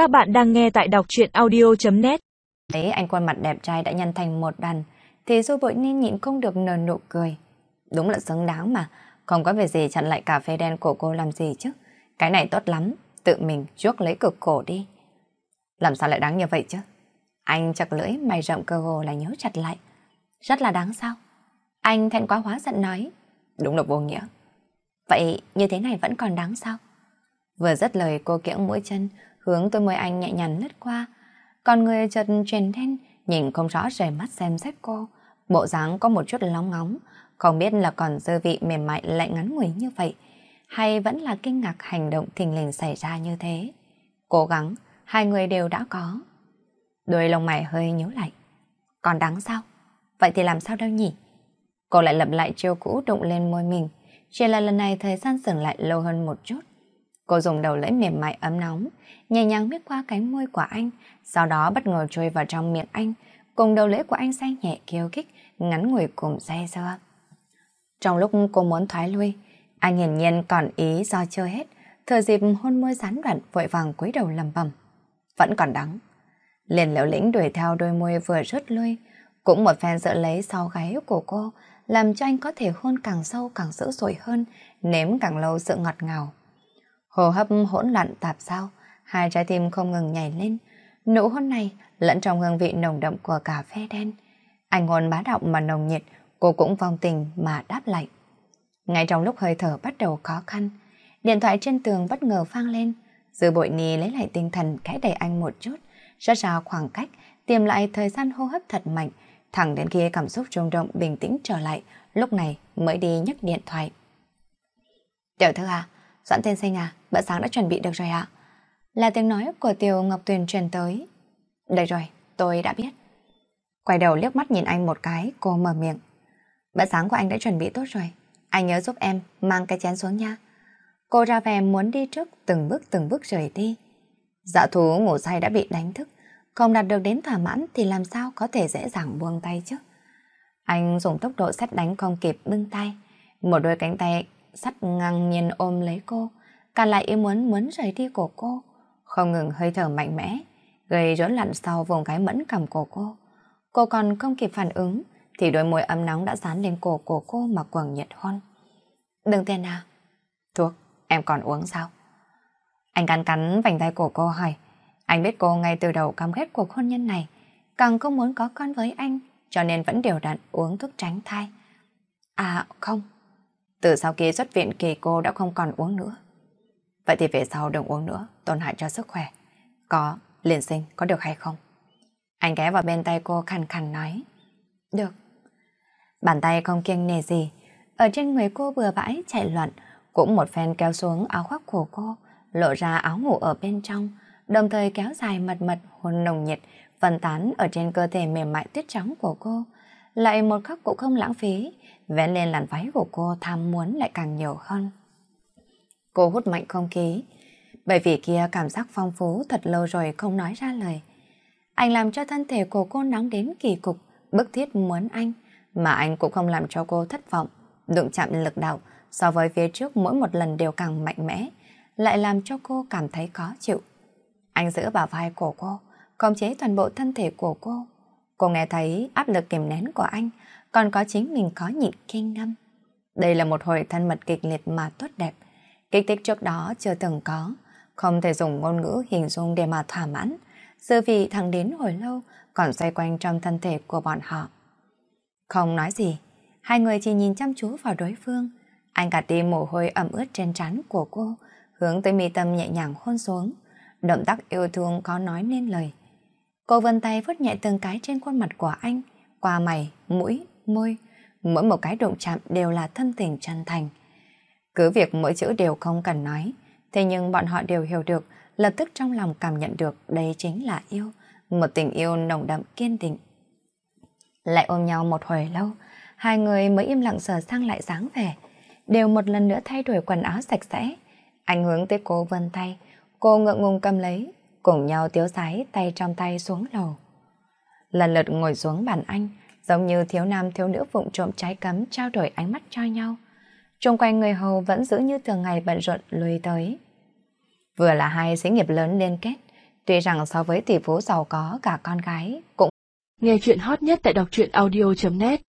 Các bạn đang nghe tại đọc truyện audio.net Thấy anh khuôn mặt đẹp trai đã nhăn thành một đàn, thì Du Bội Ni nhịn không được nở nụ cười. Đúng là xứng đáng mà, không có việc gì chặn lại cà phê đen của cô làm gì chứ. Cái này tốt lắm, tự mình chuốc lấy cực cổ đi. Làm sao lại đáng như vậy chứ? Anh chặt lưỡi, mày rộng cơ hồ là nhớ chặt lại. Rất là đáng sao? Anh thẹn quá hóa giận nói. Đúng là vô nghĩa. Vậy như thế này vẫn còn đáng sao? Vừa dứt lời cô kiễng mũi chân, hướng tôi mời anh nhẹ nhàng lướt qua. Còn người chợt truyền đen, nhìn không rõ rời mắt xem xét cô. Bộ dáng có một chút lóng ngóng, không biết là còn dư vị mềm mại lại ngắn ngủi như vậy, hay vẫn là kinh ngạc hành động thình lình xảy ra như thế. Cố gắng, hai người đều đã có. Đôi lông mày hơi nhíu lại. Còn đáng sao? Vậy thì làm sao đâu nhỉ? Cô lại lặp lại chiêu cũ đụng lên môi mình. Chỉ là lần này thời gian dừng lại lâu hơn một chút. Cô dùng đầu lưỡi mềm mại ấm nóng, nhẹ nhàng miết qua cánh môi của anh, sau đó bất ngờ trôi vào trong miệng anh, cùng đầu lưỡi của anh say nhẹ kêu kích, ngắn ngủi cùng say sưa. Trong lúc cô muốn thoái lui, anh hiển nhiên còn ý do chưa hết, thừa dịp hôn môi gián đoạn vội vàng cúi đầu lầm bầm. Vẫn còn đắng. Liền liễu lĩnh đuổi theo đôi môi vừa rớt lui, cũng một phen dựa lấy sau gáy của cô, làm cho anh có thể hôn càng sâu càng dữ dội hơn, nếm càng lâu sự ngọt ngào. Hồ hấp hỗn loạn tạp sao, hai trái tim không ngừng nhảy lên. Nụ hôn này lẫn trong hương vị nồng đậm của cà phê đen. Anh hôn bá động mà nồng nhiệt, cô cũng vòng tình mà đáp lại. Ngay trong lúc hơi thở bắt đầu khó khăn, điện thoại trên tường bất ngờ vang lên. Dư bội ni lấy lại tinh thần khẽ đẩy anh một chút, ra ra khoảng cách, tìm lại thời gian hô hấp thật mạnh, thẳng đến khi cảm xúc trung động bình tĩnh trở lại, lúc này mới đi nhấc điện thoại. Tiểu thư à, Doãn tiên sinh à, bữa sáng đã chuẩn bị được rồi ạ. Là tiếng nói của Tiểu Ngọc Tuyền truyền tới. Đây rồi, tôi đã biết. Quay đầu liếc mắt nhìn anh một cái, cô mở miệng. Bữa sáng của anh đã chuẩn bị tốt rồi. Anh nhớ giúp em mang cái chén xuống nha. Cô ra về muốn đi trước từng bước từng bước rời đi. Dạ thú ngủ say đã bị đánh thức. Không đạt được đến thỏa mãn thì làm sao có thể dễ dàng buông tay chứ. Anh dùng tốc độ sắt đánh không kịp bưng tay. Một đôi cánh tay sắt ngang nhiên ôm lấy cô, cả lại ý muốn muốn rời đi của cô, không ngừng hơi thở mạnh mẽ, gây rối loạn sau vùng cái mẫn cảm của cô. Cô còn không kịp phản ứng, thì đôi môi ấm nóng đã dán lên cổ của cô mà quầng nhiệt hôn. Đừng tên nào. Thuốc, em còn uống sao? Anh cắn cắn vành tay của cô hỏi. Anh biết cô ngay từ đầu căm ghét cuộc hôn nhân này, càng không muốn có con với anh, cho nên vẫn đều đặn uống thuốc tránh thai. À không, từ sau khi xuất viện kỳ cô đã không còn uống nữa. Vậy thì về sau đừng uống nữa, tổn hại cho sức khỏe. Có, liền sinh, có được hay không? Anh ghé vào bên tay cô khăn khăn nói. Được. Bàn tay không kiêng nề gì, ở trên người cô bừa bãi chạy loạn, cũng một phen kéo xuống áo khoác của cô, lộ ra áo ngủ ở bên trong, đồng thời kéo dài mật mật hôn nồng nhiệt, phân tán ở trên cơ thể mềm mại tuyết trắng của cô. Lại một khắc cũng không lãng phí, vẽ lên làn váy của cô tham muốn lại càng nhiều hơn. Cô hút mạnh không khí, bởi vì kia cảm giác phong phú thật lâu rồi không nói ra lời. Anh làm cho thân thể của cô nóng đến kỳ cục, bức thiết muốn anh, mà anh cũng không làm cho cô thất vọng. Đụng chạm lực đạo so với phía trước mỗi một lần đều càng mạnh mẽ, lại làm cho cô cảm thấy khó chịu. Anh giữ bả vai của cô, khống chế toàn bộ thân thể của cô. Cô nghe thấy áp lực kiềm nén của anh, còn có chính mình khó nhịn kinh ngâm. Đây là một hồi thân mật kịch liệt mà tốt đẹp. Kích thích trước đó chưa từng có, không thể dùng ngôn ngữ hình dung để mà thỏa mãn. Dư vị thẳng đến hồi lâu còn xoay quanh trong thân thể của bọn họ. Không nói gì, hai người chỉ nhìn chăm chú vào đối phương. Anh gạt đi mồ hôi ẩm ướt trên trán của cô, hướng tới mi tâm nhẹ nhàng hôn xuống. Động tác yêu thương có nói nên lời. Cô vân tay vuốt nhẹ từng cái trên khuôn mặt của anh, qua mày, mũi, môi. Mỗi một cái đụng chạm đều là thân tình chân thành. Cứ việc mỗi chữ đều không cần nói, thế nhưng bọn họ đều hiểu được, lập tức trong lòng cảm nhận được đây chính là yêu, một tình yêu nồng đậm kiên định. Lại ôm nhau một hồi lâu, hai người mới im lặng sờ sang lại dáng vẻ, đều một lần nữa thay đổi quần áo sạch sẽ. Anh hướng tới cô vân tay, cô ngượng ngùng cầm lấy, cùng nhau tiếu sái tay trong tay xuống lầu. Lần lượt ngồi xuống bàn anh, giống như thiếu nam thiếu nữ vụng trộm trái cấm trao đổi ánh mắt cho nhau. Trung quanh người hầu vẫn giữ như thường ngày bận rộn lùi tới. Vừa là hai xí nghiệp lớn liên kết, Tuy rằng so với tỷ phú giàu có cả con gái cũng Nghe chuyện hot nhất tại đọc truyện audio.net